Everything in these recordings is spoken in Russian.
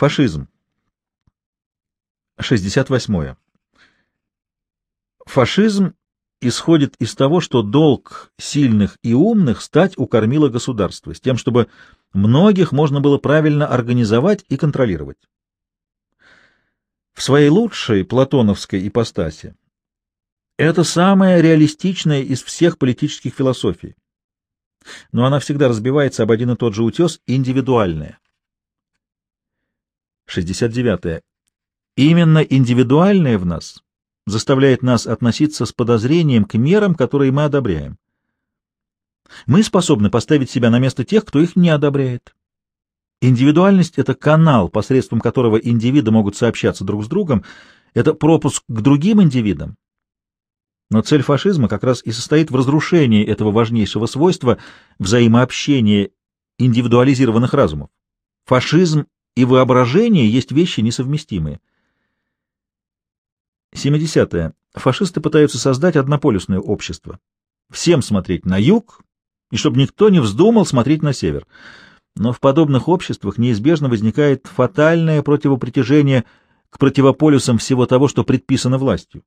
Фашизм. 68. Фашизм исходит из того, что долг сильных и умных стать у кормила государства, с тем, чтобы многих можно было правильно организовать и контролировать. В своей лучшей платоновской ипостаси это самая реалистичная из всех политических философий, но она всегда разбивается об один и тот же утес — индивидуальная. 69. Именно индивидуальное в нас заставляет нас относиться с подозрением к мерам, которые мы одобряем. Мы способны поставить себя на место тех, кто их не одобряет. Индивидуальность — это канал, посредством которого индивиды могут сообщаться друг с другом, это пропуск к другим индивидам. Но цель фашизма как раз и состоит в разрушении этого важнейшего свойства взаимообщения индивидуализированных разумов. Фашизм и воображение есть вещи несовместимые. 70. -е. Фашисты пытаются создать однополюсное общество. Всем смотреть на юг, и чтобы никто не вздумал смотреть на север. Но в подобных обществах неизбежно возникает фатальное противопритяжение к противополюсам всего того, что предписано властью.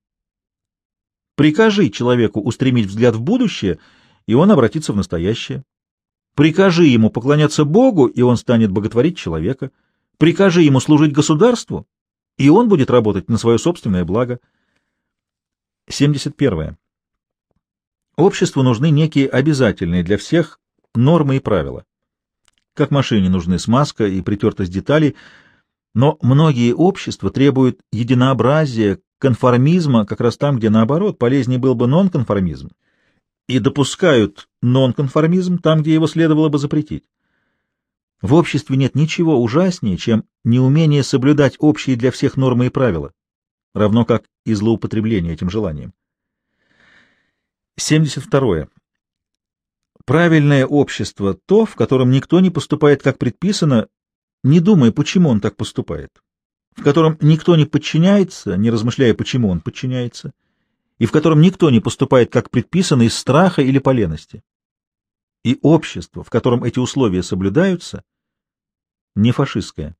Прикажи человеку устремить взгляд в будущее, и он обратится в настоящее. Прикажи ему поклоняться Богу, и он станет боготворить человека. Прикажи ему служить государству, и он будет работать на свое собственное благо. 71. Обществу нужны некие обязательные для всех нормы и правила. Как машине нужны смазка и притертость деталей, но многие общества требуют единообразия, конформизма как раз там, где, наоборот, полезнее был бы нонконформизм, и допускают нонконформизм там, где его следовало бы запретить. В обществе нет ничего ужаснее, чем неумение соблюдать общие для всех нормы и правила, равно как и злоупотребление этим желанием. 72. Правильное общество — то, в котором никто не поступает как предписано, не думая, почему он так поступает, в котором никто не подчиняется, не размышляя, почему он подчиняется, и в котором никто не поступает как предписано из страха или полености. И общество, в котором эти условия соблюдаются, не фашистское.